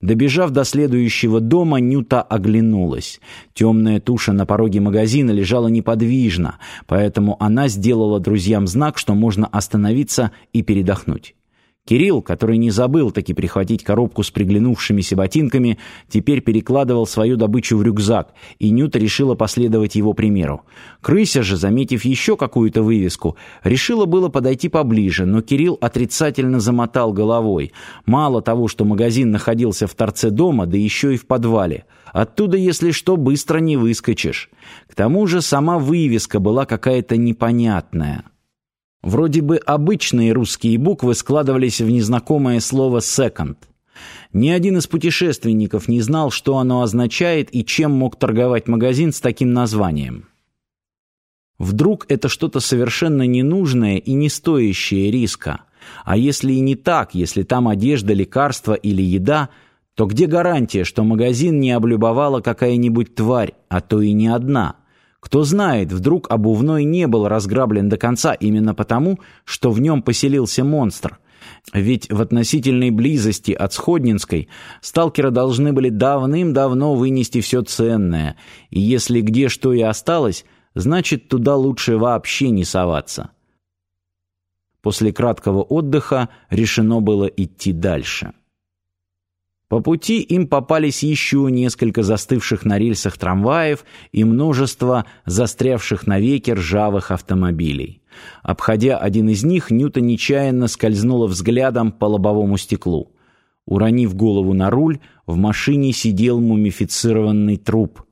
Добежав до следующего дома, Нюта оглянулась. Темная туша на пороге магазина лежала неподвижно, поэтому она сделала друзьям знак, что можно остановиться и передохнуть. Кирилл, который не забыл таки прихватить коробку с приглянувшимися ботинками, теперь перекладывал свою добычу в рюкзак, и Нюта решила последовать его примеру. Крыся же, заметив еще какую-то вывеску, решила было подойти поближе, но Кирилл отрицательно замотал головой. Мало того, что магазин находился в торце дома, да еще и в подвале. Оттуда, если что, быстро не выскочишь. К тому же сама вывеска была какая-то непонятная. Вроде бы обычные русские буквы складывались в незнакомое слово «second». Ни один из путешественников не знал, что оно означает и чем мог торговать магазин с таким названием. Вдруг это что-то совершенно ненужное и не стоящее риска. А если и не так, если там одежда, лекарства или еда, то где гарантия, что магазин не облюбовала какая-нибудь тварь, а то и не одна – кто знает, вдруг обувной не был разграблен до конца именно потому, что в нем поселился монстр. Ведь в относительной близости от Сходнинской сталкеры должны были давным-давно вынести все ценное, и если где что и осталось, значит, туда лучше вообще не соваться. После краткого отдыха решено было идти дальше. По пути им попались еще несколько застывших на рельсах трамваев и множество застрявших навеки ржавых автомобилей. Обходя один из них, Нюта нечаянно скользнула взглядом по лобовому стеклу. Уронив голову на руль, в машине сидел мумифицированный труп.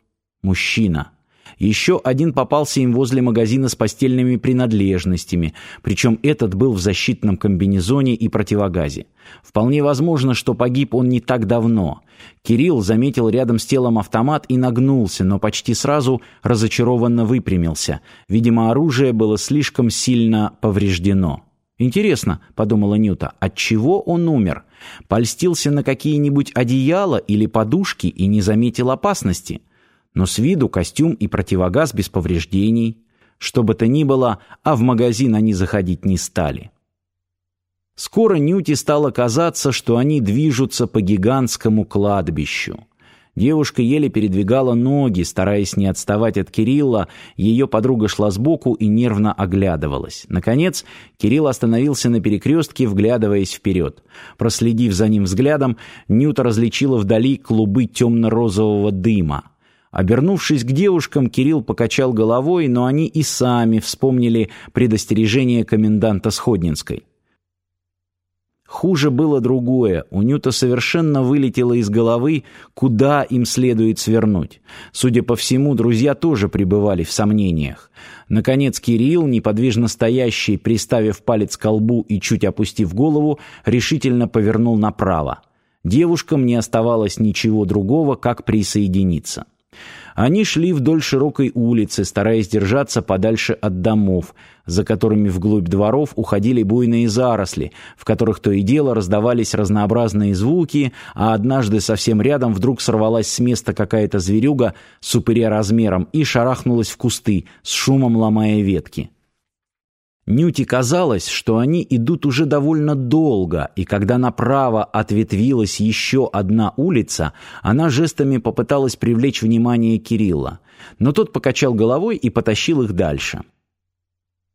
Мужчина. Еще один попался им возле магазина с постельными принадлежностями, причем этот был в защитном комбинезоне и противогазе. Вполне возможно, что погиб он не так давно. Кирилл заметил рядом с телом автомат и нагнулся, но почти сразу разочарованно выпрямился. Видимо, оружие было слишком сильно повреждено. «Интересно», — подумала Нюта, — «от чего он умер? Польстился на какие-нибудь одеяла или подушки и не заметил опасности?» Но с виду костюм и противогаз без повреждений. Что бы то ни было, а в магазин они заходить не стали. Скоро Нюте стало казаться, что они движутся по гигантскому кладбищу. Девушка еле передвигала ноги, стараясь не отставать от Кирилла. Ее подруга шла сбоку и нервно оглядывалась. Наконец, Кирилл остановился на перекрестке, вглядываясь вперед. Проследив за ним взглядом, Нюта различила вдали клубы темно-розового дыма. Обернувшись к девушкам, Кирилл покачал головой, но они и сами вспомнили предостережение коменданта Сходнинской. Хуже было другое. У Нюта совершенно вылетело из головы, куда им следует свернуть. Судя по всему, друзья тоже пребывали в сомнениях. Наконец Кирилл, неподвижно стоящий, приставив палец к колбу и чуть опустив голову, решительно повернул направо. Девушкам не оставалось ничего другого, как присоединиться. Они шли вдоль широкой улицы, стараясь держаться подальше от домов, за которыми вглубь дворов уходили буйные заросли, в которых то и дело раздавались разнообразные звуки, а однажды совсем рядом вдруг сорвалась с места какая-то зверюга с упыря размером и шарахнулась в кусты, с шумом ломая ветки. Нюте казалось, что они идут уже довольно долго, и когда направо ответвилась еще одна улица, она жестами попыталась привлечь внимание Кирилла, но тот покачал головой и потащил их дальше.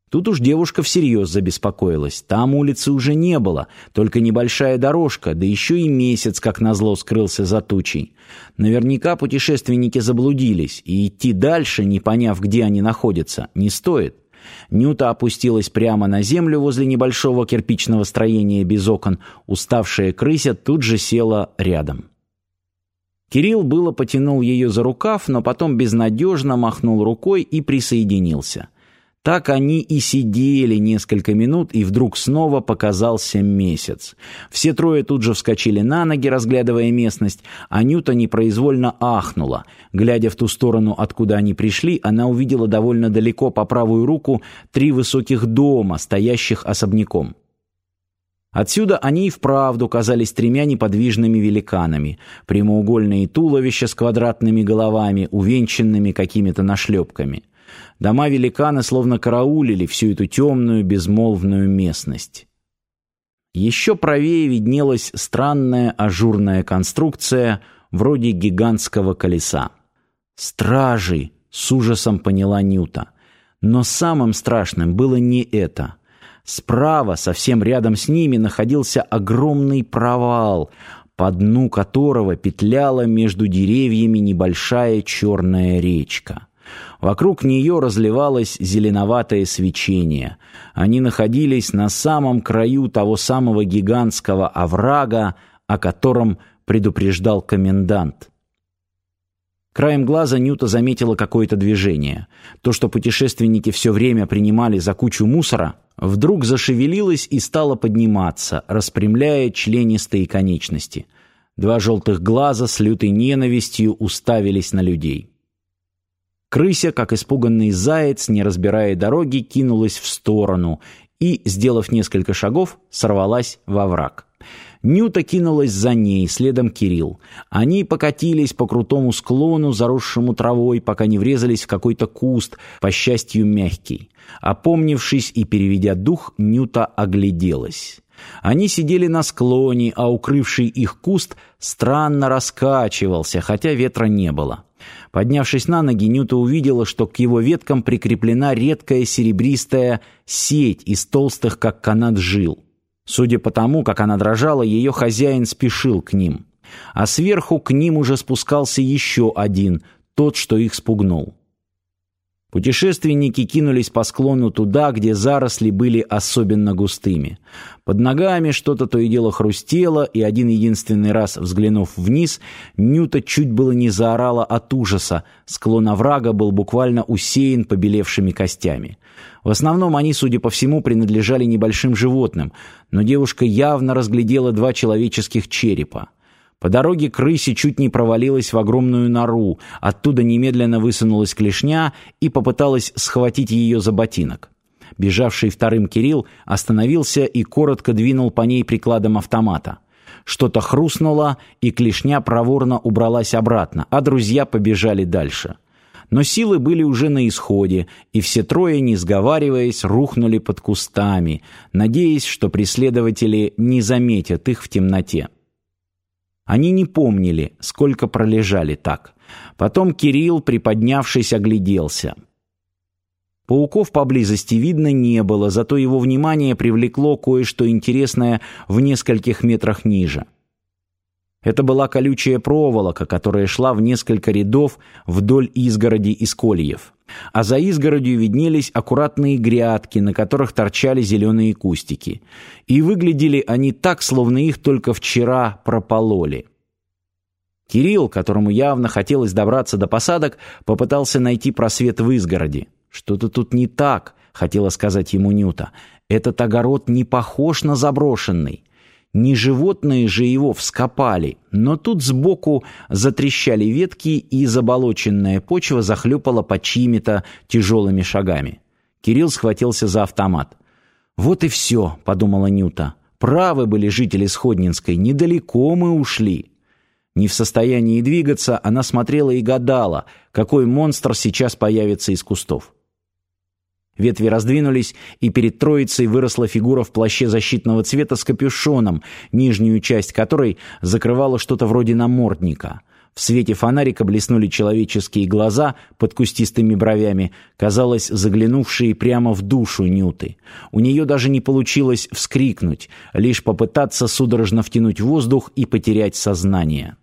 Тут уж девушка всерьез забеспокоилась. Там улицы уже не было, только небольшая дорожка, да еще и месяц, как назло, скрылся за тучей. Наверняка путешественники заблудились, и идти дальше, не поняв, где они находятся, не стоит. Нюта опустилась прямо на землю возле небольшого кирпичного строения без окон. Уставшая крыся тут же села рядом. Кирилл было потянул ее за рукав, но потом безнадежно махнул рукой и присоединился. Так они и сидели несколько минут, и вдруг снова показался месяц. Все трое тут же вскочили на ноги, разглядывая местность, а Нюта непроизвольно ахнула. Глядя в ту сторону, откуда они пришли, она увидела довольно далеко по правую руку три высоких дома, стоящих особняком. Отсюда они и вправду казались тремя неподвижными великанами. Прямоугольные туловища с квадратными головами, увенчанными какими-то нашлепками. Дома великана словно караулили всю эту темную, безмолвную местность. Еще правее виднелась странная ажурная конструкция, вроде гигантского колеса. «Стражи!» — с ужасом поняла Нюта. Но самым страшным было не это. Справа, совсем рядом с ними, находился огромный провал, по дну которого петляла между деревьями небольшая черная речка. Вокруг нее разливалось зеленоватое свечение. Они находились на самом краю того самого гигантского оврага, о котором предупреждал комендант. Краем глаза Нюта заметила какое-то движение. То, что путешественники все время принимали за кучу мусора, вдруг зашевелилось и стало подниматься, распрямляя членистые конечности. Два желтых глаза с лютой ненавистью уставились на людей. Крыся, как испуганный заяц, не разбирая дороги, кинулась в сторону и, сделав несколько шагов, сорвалась во враг. Нюта кинулась за ней, следом Кирилл. Они покатились по крутому склону, заросшему травой, пока не врезались в какой-то куст, по счастью, мягкий. Опомнившись и переведя дух, Нюта огляделась. Они сидели на склоне, а укрывший их куст странно раскачивался, хотя ветра не было. Поднявшись на ноги, Нюта увидела, что к его веткам прикреплена редкая серебристая сеть из толстых, как канат, жил. Судя по тому, как она дрожала, ее хозяин спешил к ним. А сверху к ним уже спускался еще один, тот, что их спугнул. Путешественники кинулись по склону туда, где заросли были особенно густыми. Под ногами что-то то и дело хрустело, и один единственный раз, взглянув вниз, Нюта чуть было не заорала от ужаса. Склон оврага был буквально усеян побелевшими костями. В основном они, судя по всему, принадлежали небольшим животным, но девушка явно разглядела два человеческих черепа. По дороге крысе чуть не провалилась в огромную нору, оттуда немедленно высунулась клешня и попыталась схватить ее за ботинок. Бежавший вторым Кирилл остановился и коротко двинул по ней прикладом автомата. Что-то хрустнуло, и клешня проворно убралась обратно, а друзья побежали дальше. Но силы были уже на исходе, и все трое, не сговариваясь, рухнули под кустами, надеясь, что преследователи не заметят их в темноте. Они не помнили, сколько пролежали так. Потом Кирилл, приподнявшись, огляделся. Пауков поблизости видно не было, зато его внимание привлекло кое-что интересное в нескольких метрах ниже. Это была колючая проволока, которая шла в несколько рядов вдоль изгороди из кольев. А за изгородью виднелись аккуратные грядки, на которых торчали зеленые кустики. И выглядели они так, словно их только вчера пропололи. Кирилл, которому явно хотелось добраться до посадок, попытался найти просвет в изгороди. «Что-то тут не так», — хотела сказать ему Нюта. «Этот огород не похож на заброшенный». Не животные же его вскопали, но тут сбоку затрещали ветки, и заболоченная почва захлюпала под чьими-то тяжелыми шагами. Кирилл схватился за автомат. «Вот и все», — подумала Нюта. «Правы были жители Сходнинской, недалеко мы ушли». Не в состоянии двигаться, она смотрела и гадала, какой монстр сейчас появится из кустов. Ветви раздвинулись, и перед троицей выросла фигура в плаще защитного цвета с капюшоном, нижнюю часть которой закрывало что-то вроде намордника. В свете фонарика блеснули человеческие глаза под кустистыми бровями, казалось, заглянувшие прямо в душу Нюты. У нее даже не получилось вскрикнуть, лишь попытаться судорожно втянуть воздух и потерять сознание.